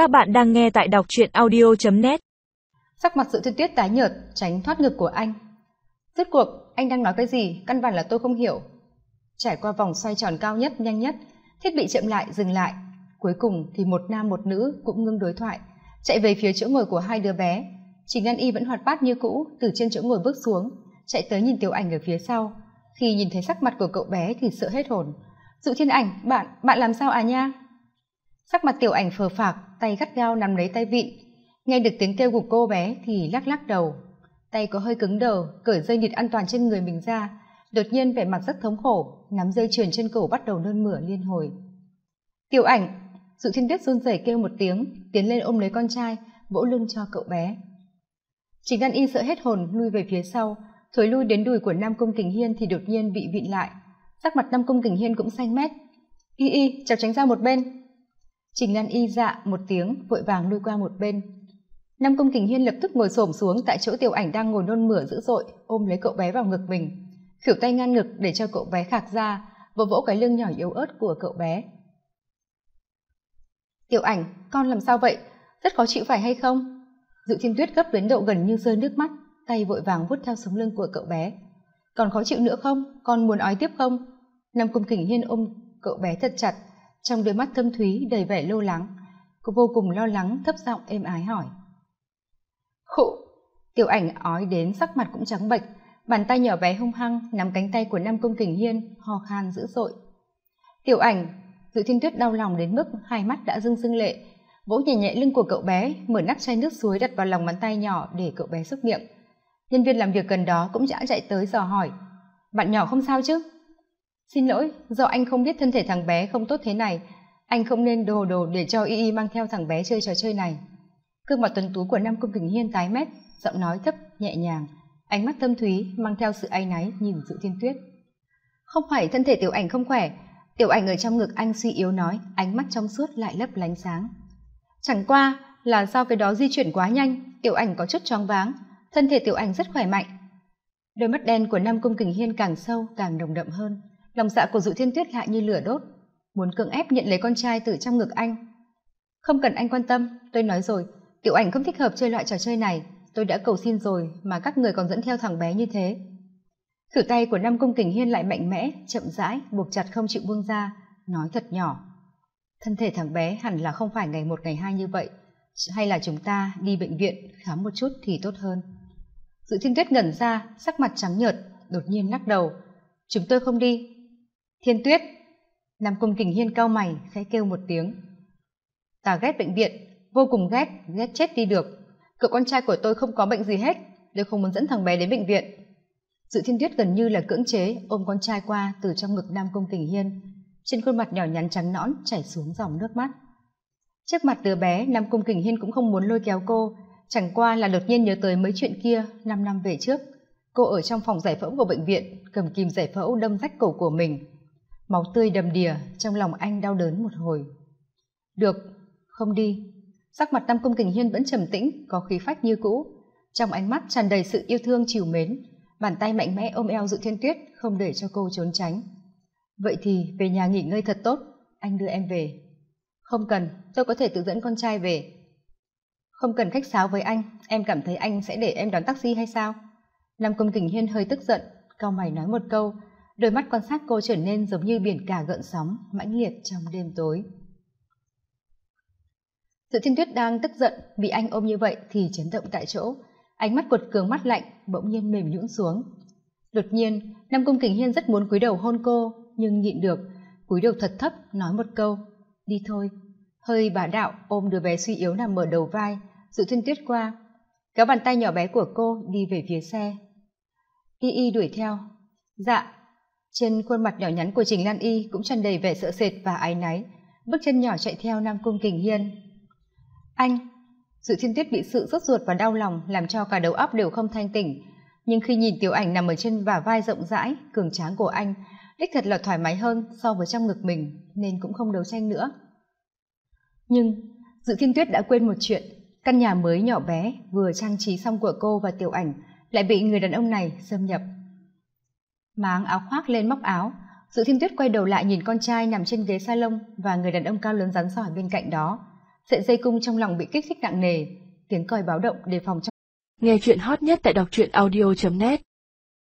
Các bạn đang nghe tại đọc truyện audio.net Sắc mặt sự thiên tuyết tái nhợt, tránh thoát ngực của anh. Rốt cuộc, anh đang nói cái gì, căn bản là tôi không hiểu. Trải qua vòng xoay tròn cao nhất, nhanh nhất, thiết bị chậm lại, dừng lại. Cuối cùng thì một nam một nữ cũng ngưng đối thoại, chạy về phía chỗ ngồi của hai đứa bé. Trình An Y vẫn hoạt bát như cũ, từ trên chỗ ngồi bước xuống, chạy tới nhìn tiểu ảnh ở phía sau. Khi nhìn thấy sắc mặt của cậu bé thì sợ hết hồn. Dụ thiên ảnh, bạn, bạn làm sao à nha? Sắc mặt tiểu ảnh phờ phạc, tay gắt gao nắm lấy tay vịn. Nghe được tiếng kêu của cô bé thì lắc lắc đầu. Tay có hơi cứng đờ, cởi dây nhịt an toàn trên người mình ra. Đột nhiên vẻ mặt rất thống khổ, nắm dây chuyền trên cổ bắt đầu nôn mửa liên hồi. Tiểu ảnh, dự thiên tuyết run rẩy kêu một tiếng, tiến lên ôm lấy con trai, vỗ lưng cho cậu bé. chính Đan Y sợ hết hồn lui về phía sau, thối lui đến đùi của Nam Công Kình Hiên thì đột nhiên bị vịn lại. Sắc mặt Nam Công Kình Hiên cũng xanh mét. Y Y, cháu tránh ra một bên. Trình Lan Y dạ một tiếng, vội vàng lui qua một bên. Nam Công Kình Hiên lập tức ngồi xổm xuống tại chỗ tiểu ảnh đang ngồi nôn mửa dữ dội, ôm lấy cậu bé vào ngực mình, khỉu tay ngăn ngực để cho cậu bé khạc ra, vỗ vỗ cái lưng nhỏ yếu ớt của cậu bé. Tiểu ảnh, con làm sao vậy? Rất khó chịu phải hay không? Dự thiên tuyết gấp đến độ gần như rơi nước mắt, tay vội vàng vuốt theo sống lưng của cậu bé. Còn khó chịu nữa không? Con muốn ói tiếp không? Nam Công Kình Hiên ôm cậu bé thật chặt, trong đôi mắt thâm thúy đầy vẻ lo lắng, cô vô cùng lo lắng thấp giọng êm ái hỏi. Khụ, tiểu ảnh ói đến sắc mặt cũng trắng bệch, bàn tay nhỏ bé hung hăng nắm cánh tay của nam công kình hiên, ho khan dữ dội. Tiểu ảnh, dự thiên tuyết đau lòng đến mức hai mắt đã rưng rưng lệ, vỗ nhẹ nhẹ lưng của cậu bé, mở nắp chai nước suối đặt vào lòng bàn tay nhỏ để cậu bé xúc miệng. Nhân viên làm việc gần đó cũng đã chạy tới dò hỏi. Bạn nhỏ không sao chứ? Xin lỗi, do anh không biết thân thể thằng bé không tốt thế này. Anh không nên đồ đồ để cho y y mang theo thằng bé chơi trò chơi này. Gương mặt tuấn tú của nam công kình hiên tái mét, giọng nói thấp, nhẹ nhàng. Ánh mắt thâm thúy, mang theo sự áy náy nhìn dự thiên tuyết. Không phải thân thể tiểu ảnh không khỏe. Tiểu ảnh ở trong ngực anh suy yếu nói, ánh mắt trong suốt lại lấp lánh sáng. Chẳng qua là do cái đó di chuyển quá nhanh, tiểu ảnh có chút choáng váng. Thân thể tiểu ảnh rất khỏe mạnh. Đôi mắt đen của nam công kình hiên càng sâu, càng đồng đậm hơn lòng dạ của dụ thiên tuyết lại như lửa đốt. Muốn cưỡng ép nhận lấy con trai từ trong ngực anh. Không cần anh quan tâm, tôi nói rồi. Tiểu ảnh không thích hợp chơi loại trò chơi này. Tôi đã cầu xin rồi mà các người còn dẫn theo thằng bé như thế. Thử tay của năm cung kình hiên lại mạnh mẽ, chậm rãi, buộc chặt không chịu buông ra, nói thật nhỏ. Thân thể thằng bé hẳn là không phải ngày một ngày hai như vậy. Hay là chúng ta đi bệnh viện khám một chút thì tốt hơn. Dự thiên tuyết ngẩn ra, sắc mặt trắng nhợt, đột nhiên lắc đầu. Chúng tôi không đi thiên tuyết, nam cung kình hiên cau mày, khẽ kêu một tiếng. Ta ghét bệnh viện, vô cùng ghét ghét chết đi được. Cậu con trai của tôi không có bệnh gì hết tôi không muốn dẫn thằng bé đến bệnh viện. Dự thiên tuyết gần như là cưỡng chế, ôm con trai qua từ trong ngực nam cung kình hiên. Trên khuôn mặt nhỏ nhắn trắng nõn, chảy xuống dòng nước mắt. Trước mặt đứa bé, nam cung kình hiên cũng không muốn lôi kéo cô. Chẳng qua là đột nhiên nhớ tới mấy chuyện kia, năm năm về trước. Cô ở trong phòng giải phẫu của bệnh viện, cầm kìm giải phẫu đâm rách cổ của mình máu tươi đầm đìa trong lòng anh đau đớn một hồi. Được, không đi. Sắc mặt nam công kình hiên vẫn trầm tĩnh, có khí phách như cũ. Trong ánh mắt tràn đầy sự yêu thương chiều mến, bàn tay mạnh mẽ ôm eo dự thiên tuyết, không để cho cô trốn tránh. Vậy thì về nhà nghỉ ngơi thật tốt, anh đưa em về. Không cần, tôi có thể tự dẫn con trai về. Không cần khách sáo với anh, em cảm thấy anh sẽ để em đón taxi hay sao? Nam công kình hiên hơi tức giận, cao mày nói một câu đôi mắt quan sát cô trở nên giống như biển cả gợn sóng, mãnh liệt trong đêm tối. Sự thiên tuyết đang tức giận vì anh ôm như vậy thì chấn động tại chỗ. Ánh mắt cuột cường mắt lạnh bỗng nhiên mềm nhũn xuống. Đột nhiên, nam cung kình hiên rất muốn cúi đầu hôn cô, nhưng nhịn được, cúi đầu thật thấp, nói một câu, đi thôi. Hơi bá đạo ôm đứa bé suy yếu nằm ở đầu vai dự thiên tuyết qua, kéo bàn tay nhỏ bé của cô đi về phía xe. Y y đuổi theo. Dạ trên khuôn mặt nhỏ nhắn của trình lan y cũng tràn đầy vẻ sợ sệt và áy náy. Bước chân nhỏ chạy theo nam cung kình hiên. Anh, sự thiên tuyết bị sự sốt ruột và đau lòng làm cho cả đầu óc đều không thanh tỉnh. Nhưng khi nhìn tiểu ảnh nằm ở trên và vai rộng rãi, cường tráng của anh, đích thật là thoải mái hơn so với trong ngực mình, nên cũng không đấu tranh nữa. Nhưng dự thiên tuyết đã quên một chuyện. Căn nhà mới nhỏ bé, vừa trang trí xong của cô và tiểu ảnh, lại bị người đàn ông này xâm nhập máng áo khoác lên móc áo. Dự thiên tuyết quay đầu lại nhìn con trai nằm trên ghế salon và người đàn ông cao lớn rắn sỏi bên cạnh đó. Sợi dây cung trong lòng bị kích thích nặng nề. Tiếng còi báo động đề phòng trong nghe chuyện hot nhất tại đọc truyện audio net.